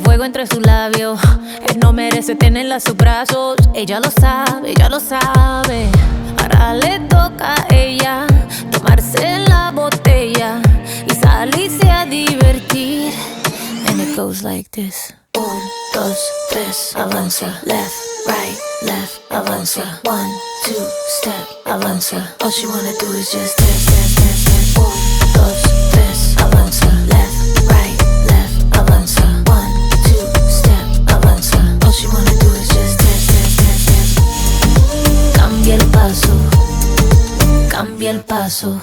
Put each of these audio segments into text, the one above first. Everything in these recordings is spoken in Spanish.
fuego entre sus labios. Él no merece tenerla a sus brazos. Ella lo sabe, ella lo sabe. Ahora le toca a ella tomarse la botella y salirse a divertir. And it goes like this. Un, dos, tres, avanza. Left, right, left, avanza. One, two, step, avanza. All she wanna do is just dance, el paso,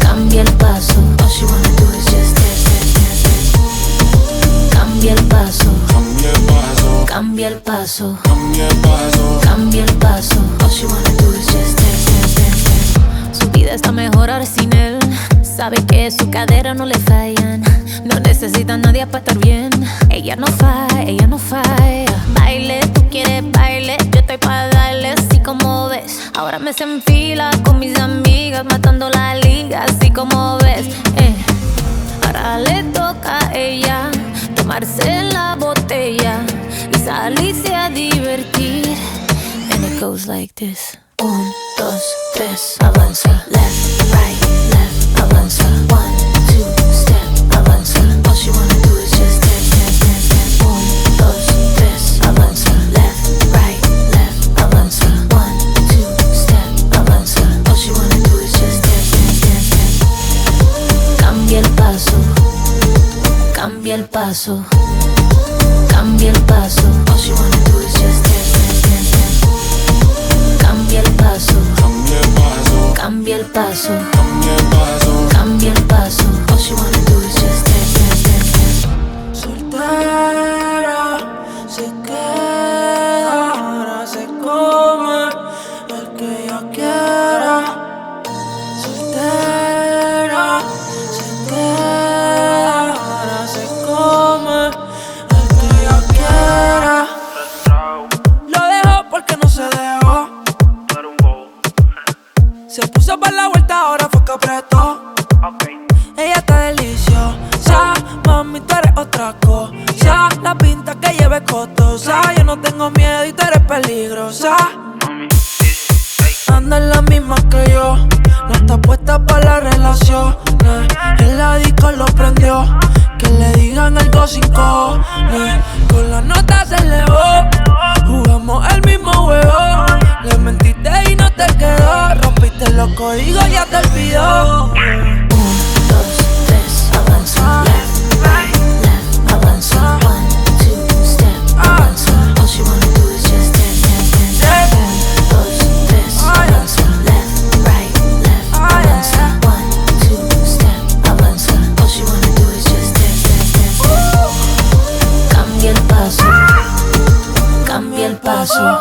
cambia el paso. All she wanna do is just dance, dance, dance, dance. Cambia el paso, Cambia el paso, cambia el paso. cambia el paso. Cambia el paso. All she wanna do is just dance, dance, dance, dance. Su vida está mejor ahora sin él. Sabe que su cadera no le fallan. No necesita a nadie para estar bien. Ella no falla, ella no falla. Baile, tú quieres baile. Yo estoy para Ahora me se enfila con mis amigas, matando la liga, así como ves. Eh. Ahora le toca a ella tomarse la botella y salirse a divertir. And it goes like this: 1, 2, 3, avanza, left, right, left, avanza, 1. Cambia el paso, cambia el paso. Cambia el paso, Cambia el paso, cambia el paso, cambia el paso. Se puso para la vuelta, ahora fue que apretó. Ella está deliciosa, mami, tú eres otra cosa. La pinta que lleve costosa. Yo no tengo miedo y tú eres peligrosa. Anda en la misma que yo, no está puesta para la relación. En la disco lo prendió, que le digan algo sin cojones. Con la nota se elevó, jugamos el mismo juego. Los códigos, ya te olvidó. Un, dos, tres, avanza. Left, right, left, avanza. One, two, step, avanza. All she wanna do is just dance, dance, dance. Un, dos, tres, avanza. Left, right, left, avanza. One, two, step, avanza. All she wanna do is just dance, dance, dance, dance. Cambia el paso, cambia el paso,